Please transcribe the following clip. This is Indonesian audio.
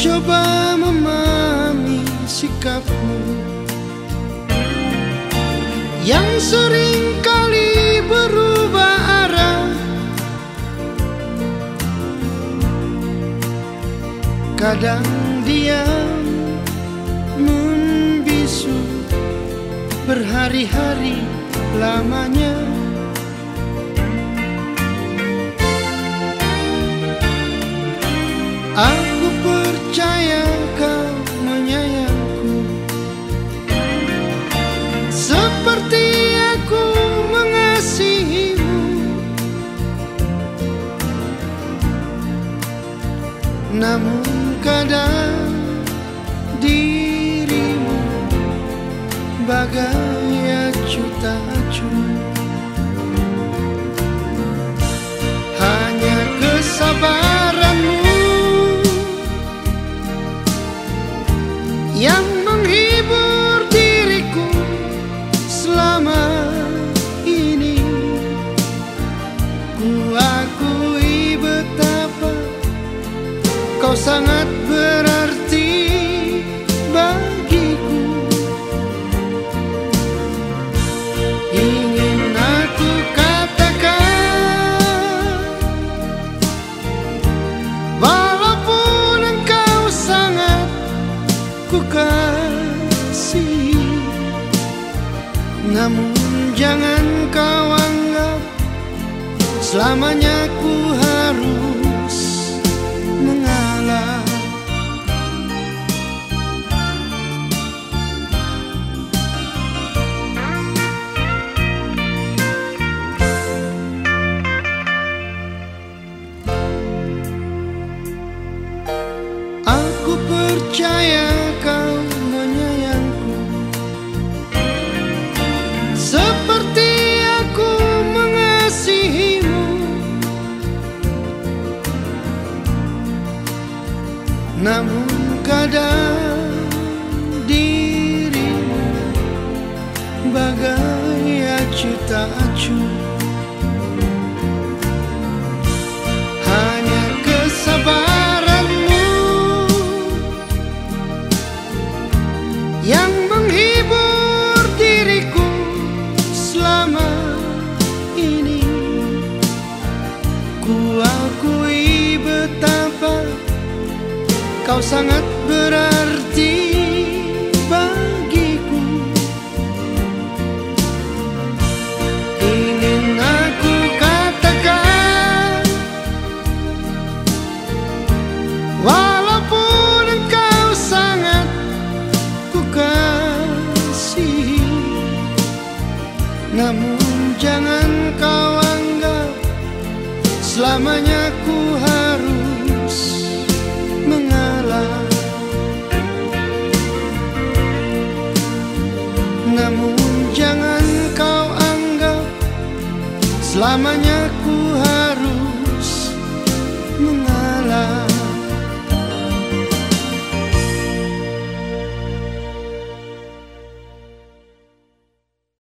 coba memahami sikapmu. Yang sering kali berubah arah. Kadang diam membisu Berhari-hari lamanya. Aku Seperti aku mengasihimu. Namun kadang dirimu Bagai acu kau sangat berarti bagiku. Ingin aku katakan walaupun engkau sangat ku kasih Namun jangan kau anggap Selamanya ku harus percaya kau menyayangku. Seperti aku mengasihimu. Namun kadang dirimu Bagai kau sangat berarti bagiku. Ingin aku katakan walaupun engkau sangat ku kasih Namun jangan kau anggap Selamanya ku harus Selamanya ku harus